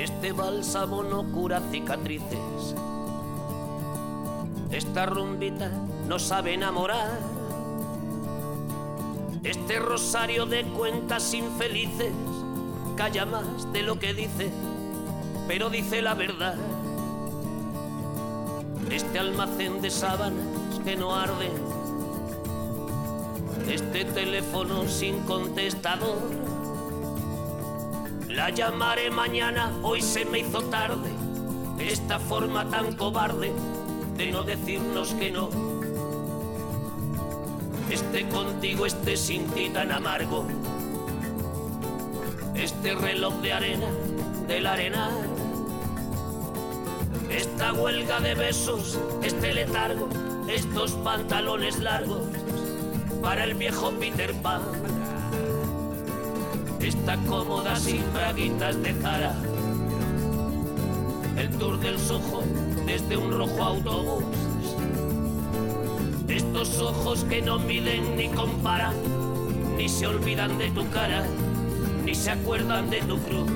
Este bálsamo no cura cicatrices. Esta rumbita no sabe enamorar. Este rosario de cuentas infelices calla más de lo que dice, pero dice la verdad. Este almacén de sábanas que no arde. Este teléfono sin contestador la llamaré mañana, hoy se me hizo tarde. Esta forma tan cobarde de no decirnos que no. Este contigo, este sin ti tan amargo. Este reloj de arena del arenal. Esta huelga de besos, este letargo, estos pantalones largos para el viejo Peter Pan esta cómoda sin braguitas de Zara. El tour del Soho desde un rojo autobús. Estos ojos que no miden ni comparan, ni se olvidan de tu cara, ni se acuerdan de tu cruz.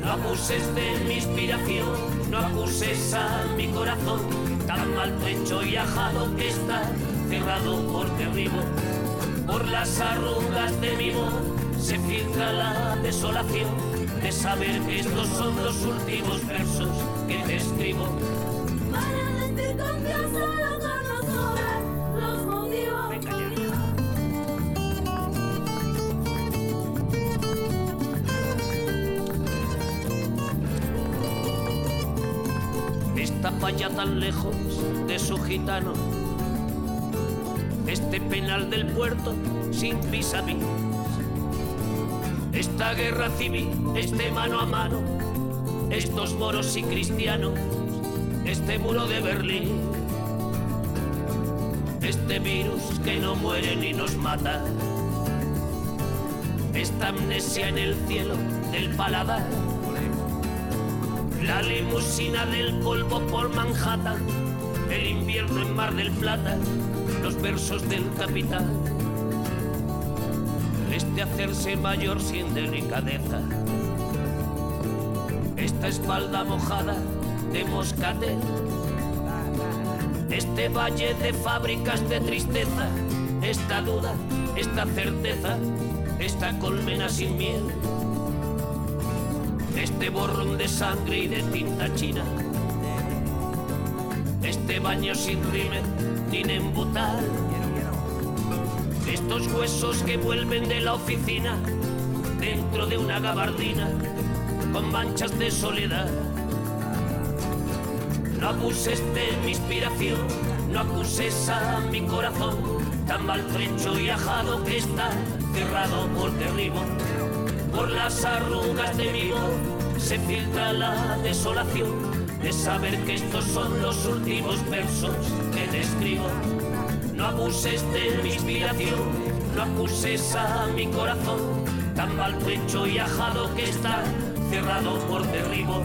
No abuses de mi inspiración, no acuses a mi corazón, tan maltrecho y ajado que está cerrado por derribo por las arrugas de mi voz se filtra la desolación de saber que estos son los últimos versos que te escribo. Para decir con Dios solo con los motivos. Esta falla tan lejos de su gitano este penal del puerto sin vis a vis. Esta guerra civil, este mano a mano, estos moros y cristianos, este muro de Berlín, este virus que no muere ni nos mata, esta amnesia en el cielo del paladar, la limusina del polvo por Manhattan, el invierno en Mar del Plata, los versos del capitán. Este hacerse mayor sin delicadeza. Esta espalda mojada de moscatel. Este valle de fábricas de tristeza. Esta duda, esta certeza, esta colmena sin miel. Este borrón de sangre y de tinta china este baño sin rime ni embutar. Estos huesos que vuelven de la oficina dentro de una gabardina con manchas de soledad. No abuses de mi inspiración, no acuses a mi corazón, tan maltrecho y ajado que está cerrado por derribo. Por las arrugas de mi voz se filtra la desolación de saber que estos son los últimos versos que te escribo. No abuses de mi inspiración, no acuses a mi corazón, tan mal pecho y ajado que está, cerrado por derribo.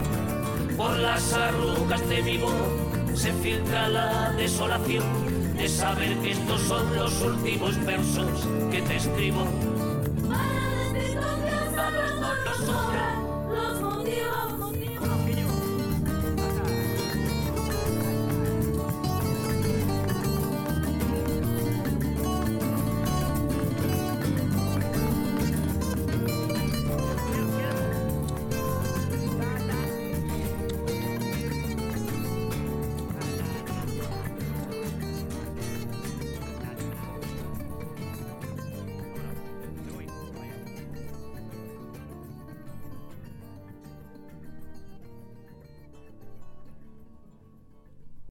Por las arrugas de mi voz se filtra la desolación de saber que estos son los últimos versos que te escribo.